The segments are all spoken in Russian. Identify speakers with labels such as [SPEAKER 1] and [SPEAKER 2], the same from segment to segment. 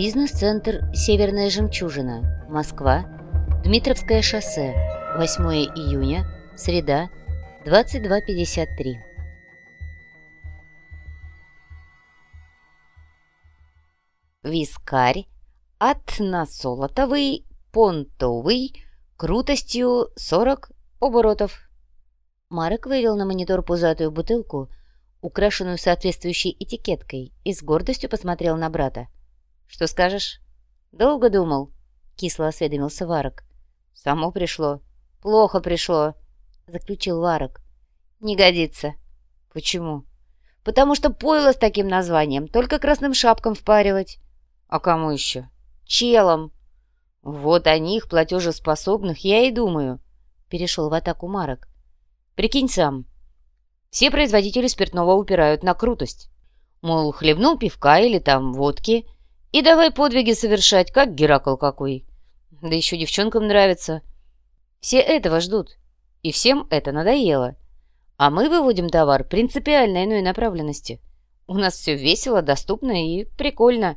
[SPEAKER 1] Бизнес-центр «Северная жемчужина», Москва, Дмитровское шоссе, 8 июня, среда, 22.53. Вискарь от насолотовый, понтовый, крутостью 40 оборотов. Марек вывел на монитор пузатую бутылку, украшенную соответствующей этикеткой, и с гордостью посмотрел на брата. «Что скажешь?» «Долго думал?» — кисло осведомился Варок. «Само пришло». «Плохо пришло», — заключил Варок. «Не годится». «Почему?» «Потому что пойло с таким названием только красным шапкам впаривать». «А кому еще?» «Челом». «Вот о них, платежеспособных, я и думаю», — перешел в атаку Марок. «Прикинь сам. Все производители спиртного упирают на крутость. Мол, хлебнул пивка или там водки — и давай подвиги совершать, как Геракл какой. Да еще девчонкам нравится. Все этого ждут. И всем это надоело. А мы выводим товар принципиально иной направленности. У нас все весело, доступно и прикольно.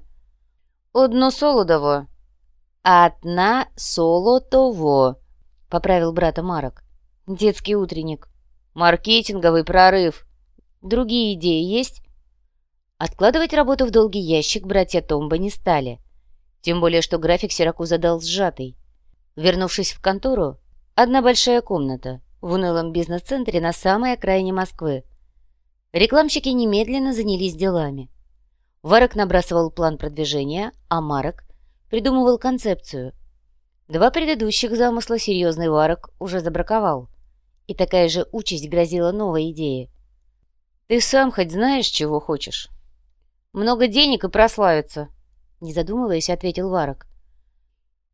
[SPEAKER 1] Одно солодово. Одна солотово, поправил брата Марок. Детский утренник. Маркетинговый прорыв. Другие идеи есть? Откладывать работу в долгий ящик братья Томба не стали. Тем более, что график Сиракуза дал сжатый. Вернувшись в контору, одна большая комната в унылом бизнес-центре на самой окраине Москвы. Рекламщики немедленно занялись делами. Варок набрасывал план продвижения, а Марок придумывал концепцию. Два предыдущих замысла серьезный Варок уже забраковал. И такая же участь грозила новой идее. «Ты сам хоть знаешь, чего хочешь?» Много денег и прославиться», — не задумываясь, ответил Варок.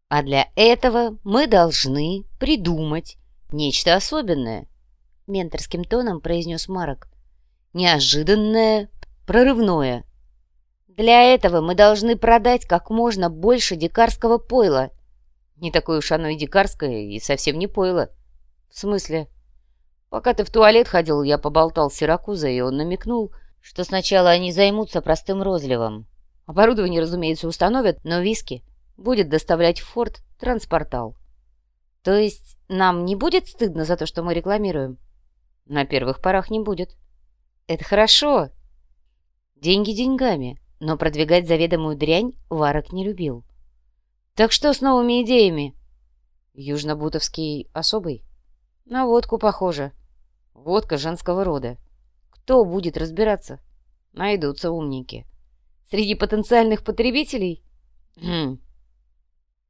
[SPEAKER 1] «А для этого мы должны придумать нечто особенное», — менторским тоном произнес Марок. «Неожиданное, прорывное. Для этого мы должны продать как можно больше дикарского пойла». «Не такое уж оно и дикарское, и совсем не пойло». «В смысле?» «Пока ты в туалет ходил, я поболтал с Сиракузой, и он намекнул...» что сначала они займутся простым розливом. Оборудование, разумеется, установят, но виски будет доставлять в форт транспортал. То есть нам не будет стыдно за то, что мы рекламируем? На первых порах не будет. Это хорошо. Деньги деньгами, но продвигать заведомую дрянь Варок не любил. Так что с новыми идеями? Южнобутовский особый? На водку похоже. Водка женского рода. Кто будет разбираться? Найдутся умники. Среди потенциальных потребителей? Хм.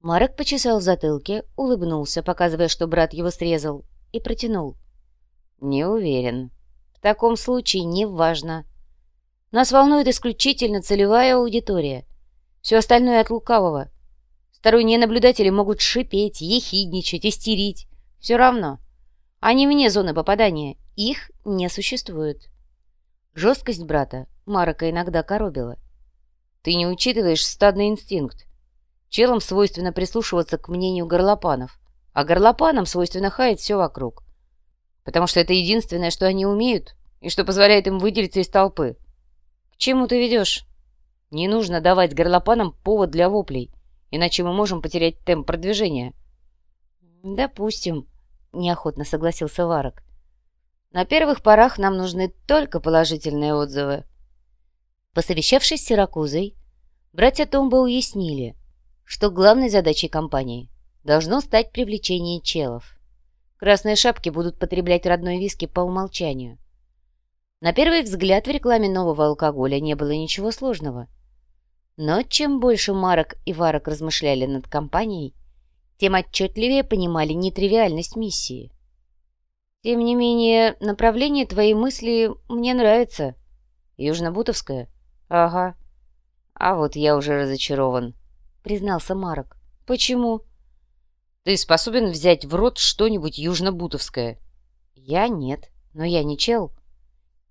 [SPEAKER 1] Марек почесал в затылке, улыбнулся, показывая, что брат его срезал, и протянул. «Не уверен. В таком случае не важно. Нас волнует исключительно целевая аудитория. Все остальное от лукавого. Сторонние наблюдатели могут шипеть, ехидничать, истерить. Все равно. Они вне зоны попадания. Их не существует». Жесткость брата Марока иногда коробила. «Ты не учитываешь стадный инстинкт. Челам свойственно прислушиваться к мнению горлопанов, а горлопанам свойственно хаять все вокруг. Потому что это единственное, что они умеют, и что позволяет им выделиться из толпы. К чему ты ведешь? Не нужно давать горлопанам повод для воплей, иначе мы можем потерять темп продвижения». «Допустим», — неохотно согласился Варок. На первых порах нам нужны только положительные отзывы. Посовещавшись с Сиракузой, братья Томба уяснили, что главной задачей компании должно стать привлечение челов. Красные шапки будут потреблять родной виски по умолчанию. На первый взгляд в рекламе нового алкоголя не было ничего сложного. Но чем больше Марок и Варок размышляли над компанией, тем отчетливее понимали нетривиальность миссии. Тем не менее, направление твоей мысли мне нравится. Южнобутовская? Ага. А вот я уже разочарован, признался Марок. Почему? Ты способен взять в рот что-нибудь южнобутовское? Я нет, но я не чел.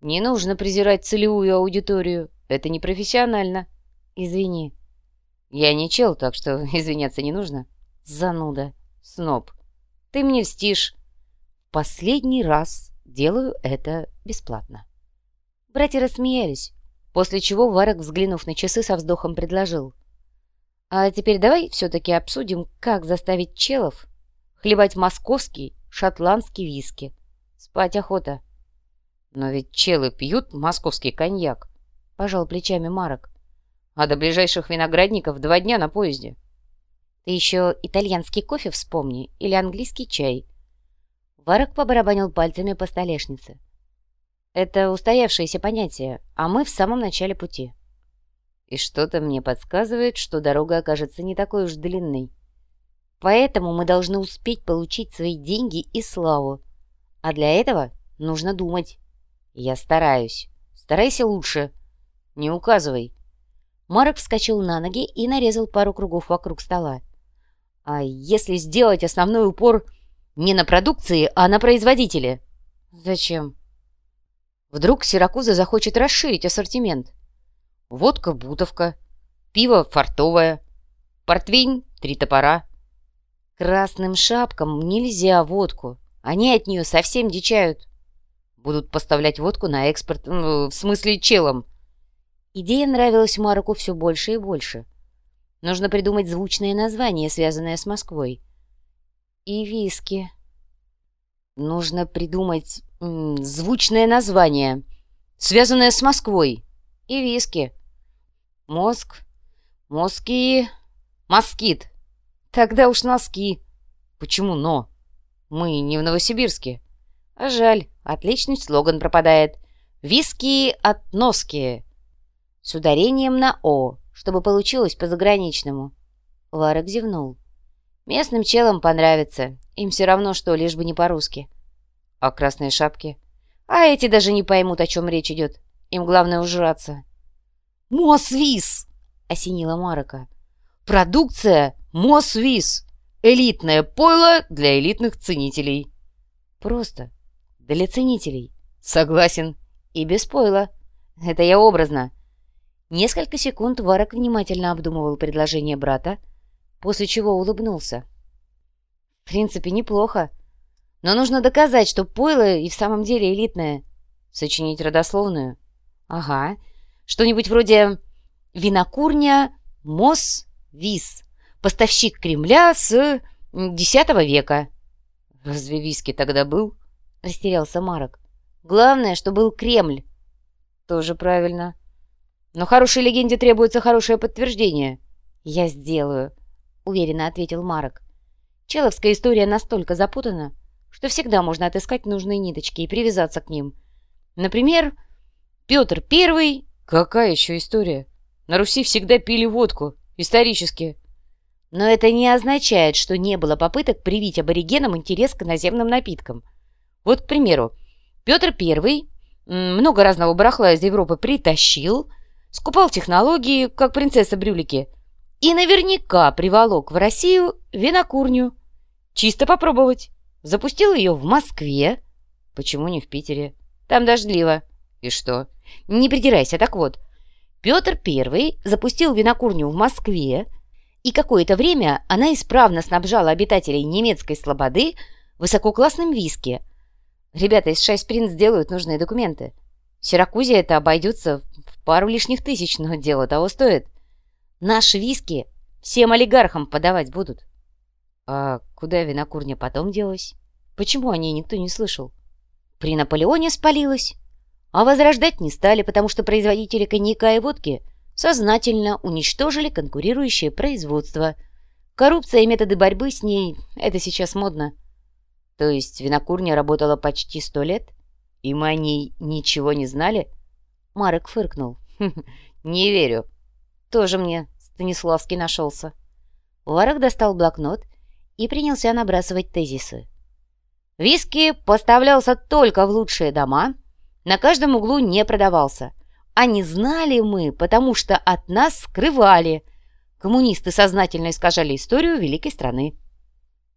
[SPEAKER 1] Не нужно презирать целевую аудиторию. Это непрофессионально. Извини. Я не чел, так что извиняться не нужно. Зануда. Сноб. Ты мне льстишь последний раз делаю это бесплатно». Братья рассмеялись, после чего Варок, взглянув на часы, со вздохом предложил. А теперь давай все-таки обсудим, как заставить челов хлебать московский, шотландский виски. Спать охота.
[SPEAKER 2] Но ведь челы пьют московский коньяк, пожал плечами Марок. А до ближайших виноградников два дня на поезде.
[SPEAKER 1] Ты еще итальянский кофе вспомни или английский чай. Варок побарабанил пальцами по столешнице. Это устоявшееся понятие, а мы в самом начале пути.
[SPEAKER 2] И что-то мне подсказывает, что дорога окажется не такой уж длинной.
[SPEAKER 1] Поэтому мы должны успеть получить свои деньги и славу. А для этого нужно думать.
[SPEAKER 2] Я стараюсь. Старайся лучше. Не указывай.
[SPEAKER 1] Марок вскочил на ноги и нарезал пару кругов вокруг стола. А если сделать основной упор не на продукции, а на производителе?
[SPEAKER 2] Зачем?
[SPEAKER 1] Вдруг Сиракуза захочет расширить ассортимент.
[SPEAKER 2] Водка бутовка, пиво фартовое, портвейн три топора.
[SPEAKER 1] Красным шапкам нельзя водку. Они от нее совсем дичают.
[SPEAKER 2] Будут поставлять водку на экспорт, в смысле челом.
[SPEAKER 1] Идея нравилась Мароку все больше и больше. Нужно придумать звучное название, связанное с Москвой. И виски. Нужно придумать звучное название, связанное с Москвой. И виски. Мозг. Мозги. Москит. Тогда уж носки.
[SPEAKER 2] Почему «но»? Мы не в Новосибирске.
[SPEAKER 1] А жаль, отличный слоган пропадает. Виски от носки. С ударением на «о», чтобы получилось по-заграничному. Варок зевнул. Местным челам понравится. Им все равно, что лишь бы не по-русски.
[SPEAKER 2] А красные шапки?
[SPEAKER 1] А эти даже не поймут, о чем речь идет. Им главное ужраться. «Мосвиз!» — осенила Марока. «Продукция Мосвиз! Элитное пойло для элитных ценителей!» «Просто для ценителей. Согласен. И без пойла. Это я образно». Несколько секунд Варок внимательно обдумывал предложение брата, после чего улыбнулся. «В принципе, неплохо. Но нужно доказать, что пойло и в самом деле элитное. Сочинить родословную. Ага. Что-нибудь вроде «Винокурня Мос Вис. Поставщик Кремля с X века».
[SPEAKER 2] «Разве виски тогда был?» — растерялся Марок.
[SPEAKER 1] «Главное, что был Кремль».
[SPEAKER 2] «Тоже правильно. Но хорошей легенде требуется хорошее подтверждение».
[SPEAKER 1] «Я сделаю», — уверенно ответил Марок. «Человская история настолько запутана, что всегда можно отыскать нужные ниточки и привязаться к ним. Например, Петр Первый...
[SPEAKER 2] Какая еще история? На Руси всегда пили водку, исторически.
[SPEAKER 1] Но это не означает, что не было попыток привить аборигенам интерес к наземным напиткам. Вот, к примеру, Петр Первый много разного барахла из Европы притащил, скупал технологии, как принцесса Брюлики, и наверняка приволок в Россию винокурню. Чисто попробовать. Запустил ее в Москве.
[SPEAKER 2] Почему не в Питере?
[SPEAKER 1] Там дождливо.
[SPEAKER 2] И что?
[SPEAKER 1] Не придирайся, так вот. Петр Первый запустил винокурню в Москве, и какое-то время она исправно снабжала обитателей немецкой слободы высококлассным виски. Ребята из Шайспринт сделают нужные документы. В Сиракузе это обойдется в пару лишних тысяч, но дело того стоит. Наши виски всем олигархам подавать будут.
[SPEAKER 2] А куда винокурня потом делась? Почему о ней никто не слышал?
[SPEAKER 1] При Наполеоне спалилась. А возрождать не стали, потому что производители коньяка и водки сознательно уничтожили конкурирующее производство. Коррупция и методы борьбы с ней — это сейчас модно.
[SPEAKER 2] То есть винокурня работала почти сто лет? И мы о ней ничего не знали?
[SPEAKER 1] Марек фыркнул.
[SPEAKER 2] «Не верю».
[SPEAKER 1] «Тоже мне Станиславский нашелся». Варок достал блокнот и принялся набрасывать тезисы. Виски поставлялся только в лучшие дома, на каждом углу не продавался. А не знали мы, потому что от нас скрывали. Коммунисты сознательно искажали историю великой страны.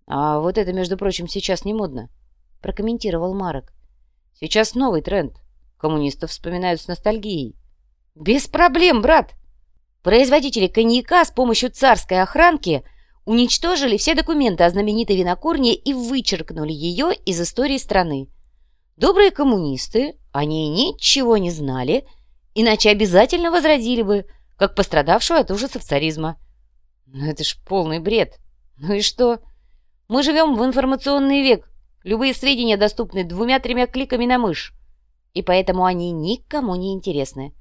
[SPEAKER 2] «А вот это, между прочим, сейчас не модно», — прокомментировал Марок. «Сейчас новый тренд. Коммунистов вспоминают с ностальгией».
[SPEAKER 1] «Без проблем, брат!» Производители коньяка с помощью царской охранки — уничтожили все документы о знаменитой винокурне и вычеркнули ее из истории страны. Добрые коммунисты о ней ничего не знали, иначе обязательно возродили бы, как пострадавшую от ужасов царизма.
[SPEAKER 2] Ну это ж полный бред. Ну и что? Мы живем в информационный век. Любые сведения доступны двумя-тремя кликами на мышь. И поэтому они никому не интересны.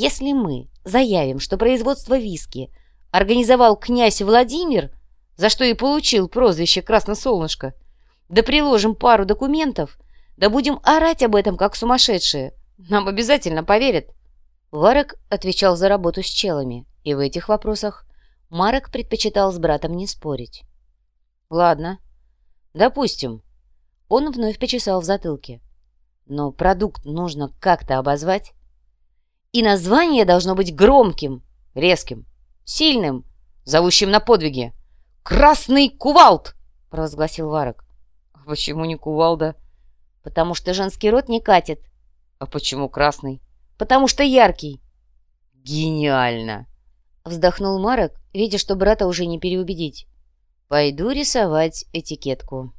[SPEAKER 2] Если мы заявим, что производство виски организовал князь Владимир, за что и получил прозвище «Красносолнышко», да приложим пару документов, да будем орать об этом, как сумасшедшие, нам обязательно поверят.
[SPEAKER 1] Варок отвечал за работу с челами, и в этих вопросах Марок предпочитал с братом не спорить.
[SPEAKER 2] Ладно, допустим.
[SPEAKER 1] Он вновь почесал в затылке. Но продукт нужно как-то обозвать. И название должно быть громким, резким, сильным, зовущим на подвиги. «Красный кувалд!» — провозгласил Варок.
[SPEAKER 2] «А почему не кувалда?»
[SPEAKER 1] «Потому что женский род не катит».
[SPEAKER 2] «А почему красный?»
[SPEAKER 1] «Потому что яркий».
[SPEAKER 2] «Гениально!»
[SPEAKER 1] — вздохнул Марок, видя, что брата уже не переубедить.
[SPEAKER 2] «Пойду рисовать этикетку».